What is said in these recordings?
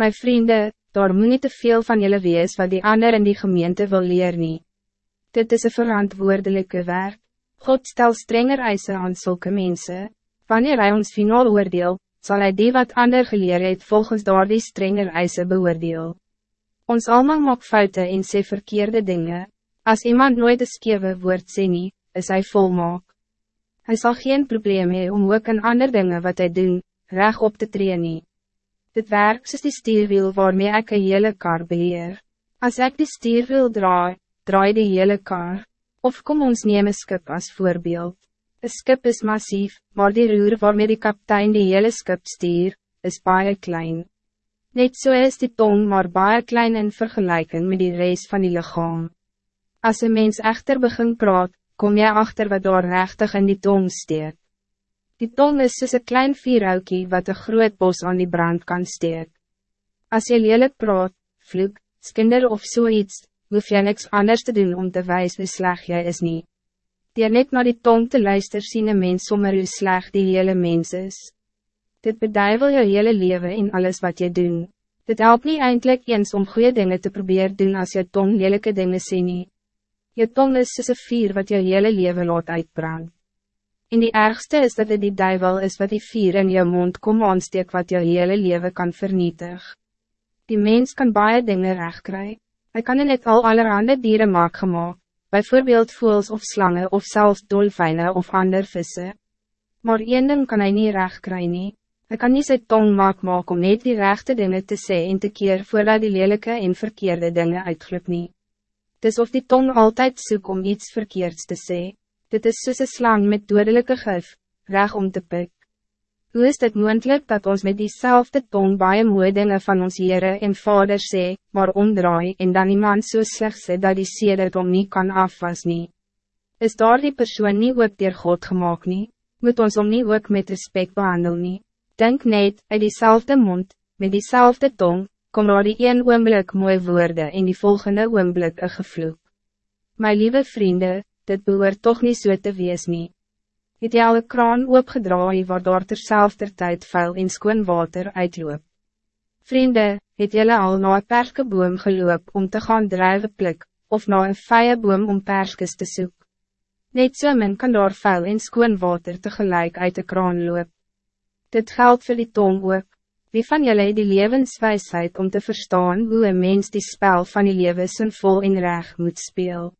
My vrienden, daar moet niet te veel van jullie wees wat die ander in die gemeente wil leer nie. Dit is een verantwoordelijke werk. God stel strenger eisen aan zulke mensen. Wanneer hij ons finaal oordeel, zal hij die wat ander geleer het volgens daar die strenger eisen beoordeel. Ons allemaal maak fouten en sê verkeerde dingen. Als iemand nooit een skewe woord sê nie, is hij volmaak. Hij zal geen probleem hebben om ook een ander dingen wat hij doen, recht op te trainen. Dit werk soos die stierwiel waarmee ik een hele kar beheer. Als ik die stierwiel draai, draai die hele kar. Of kom ons neem een skip als voorbeeld. Een skip is massief, maar die roer waarmee die kaptein die hele skip stier, is baie klein. Net zo so is die tong maar baie klein in vergelijking met die reis van die lichaam. Als een mens echter begin praat, kom jy achter wat daar rechtig in die tong steek. Die tong is soos een klein vierhoukie wat een groot bos aan die brand kan steek. Als je lelijk praat, vloek, skinder of zoiets, hoef jy niks anders te doen om te wijzen hoe sleg jy is nie. Die net naar die tong te luister sien een mens sommer hoe sleg die hele mens is. Dit beduivel jou hele leven in alles wat je doen. Dit helpt niet eindelijk eens om goede dingen te proberen doen als je tong lelijke dingen sien nie. Je tong is soos een vier wat jou hele leven laat uitbrand. En die ergste is dat het die duivel is wat die vier in jou mond kom aansteek wat jou hele leven kan vernietig. Die mens kan baie dingen recht krijgen. Hij kan in het al allerhande dieren maak gemaakt, bijvoorbeeld voels of slangen of zelfs dolfijnen of ander vissen. Maar één ding kan hij niet recht krijgen. Hij kan niet zijn tong maak maak om net die rechte dingen te zeggen en te keer voordat die lelijke en verkeerde dingen uitglip niet. Dis of die tong altijd zoek om iets verkeerds te zeggen. Dit is soos een slang met dodelijke gif, reg om te pik. Hoe is dit moendlik dat ons met diezelfde tong baie mooie dinge van ons Heere en Vader sê, maar omdraai en dan iemand so sleg sê dat die sede het om nie kan afwas nie? Is daar die persoon nie ook dier God gemaakt nie? Moet ons om nie ook met respect behandel nie? Denk net, uit diezelfde mond, met diezelfde tong, kom daar die een oomblik mooi woorde en die volgende oomblik een gevloek. My lieve vrienden, dit behoort toch niet zo so te wees nie het jy al een kraan oopgedraai waardoor terzelfde tijd vuil in skoon water uitloop. Vrienden, het jylle al na een perskeboom geloop om te gaan drijven plik, of na een vije boom om perskes te zoek. Net so min kan daar vuil in skoon water tegelijk uit de kraan loop. Dit geldt voor die tong ook. Wie van jullie die levenswijsheid om te verstaan hoe een mens die spel van die leven vol in recht moet speel?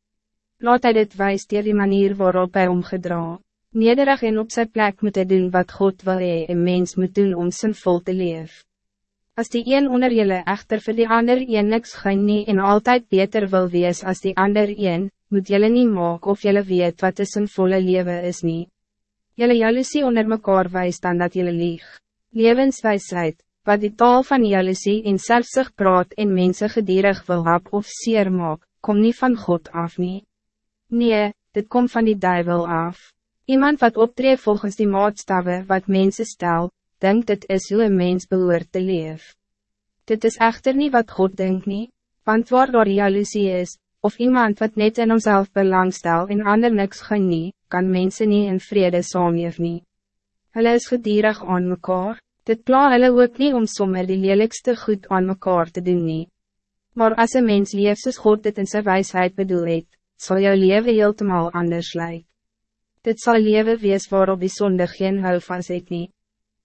Laat hij dit wijs die die manier waarop hij omgedraaid. Nederig en op zijn plek moet hij doen wat God wil hee en mens moet doen om zijn vol te leven. Als die een onder jullie echter voor die ander een niks geen nie en altijd beter wil wees als die ander een, moet jullie niet maak of jullie weet wat is een volle leven is niet. Jullie jaloezie onder mekaar wijs dan dat jullie lieg. Levenswijsheid, wat die taal van jaloezie in selfsig praat en mensen gedierig wil hap of seer maak, kom niet van God af nie. Nee, dit komt van die duivel af. Iemand wat optreedt volgens die maatstaven wat mensen stel, denkt het is hoe een mens behoort te leef. Dit is echter niet wat God denkt niet, want waar door jaloezie is, of iemand wat net in homself belangstel en ander niks genie, kan mensen niet in vrede saamleef nie. Hulle is gedierig aan mekaar, dit pla hulle ook niet om sommer die lelijkste goed aan mekaar te doen nie. Maar als een mens leef soos God dit in zijn wijsheid bedoel het, sal jou leven heeltemal anders lijken dit zal leven wees waarop die zonde geen hou van het nie.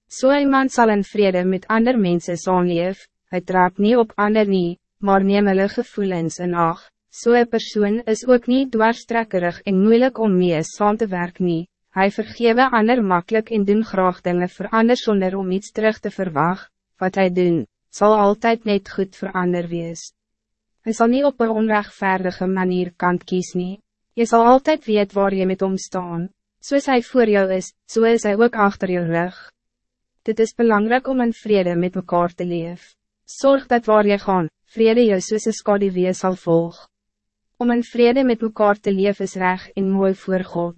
So iemand zal in vrede met ander mensen saamleef, hy traap niet op ander nie, maar neem hulle gevoelens in ag, so een persoon is ook niet dwarstrekkerig en moeilijk om mee saam te werk nie, hy vergewe ander makkelijk en doen graag dinge vir ander sonder om iets terug te verwachten. wat hij doen, zal altijd net goed voor ander wees. Hij zal niet op een onrechtvaardige manier kant kies nie. Je zal altijd weet waar je met hom staan. Soos hy voor jou is, so is hij ook achter je rug. Dit is belangrijk om in vrede met elkaar te leven. Zorg dat waar je gaan, vrede jou soos een skadie wees sal volg. Om in vrede met elkaar te leven is recht en mooi voor God.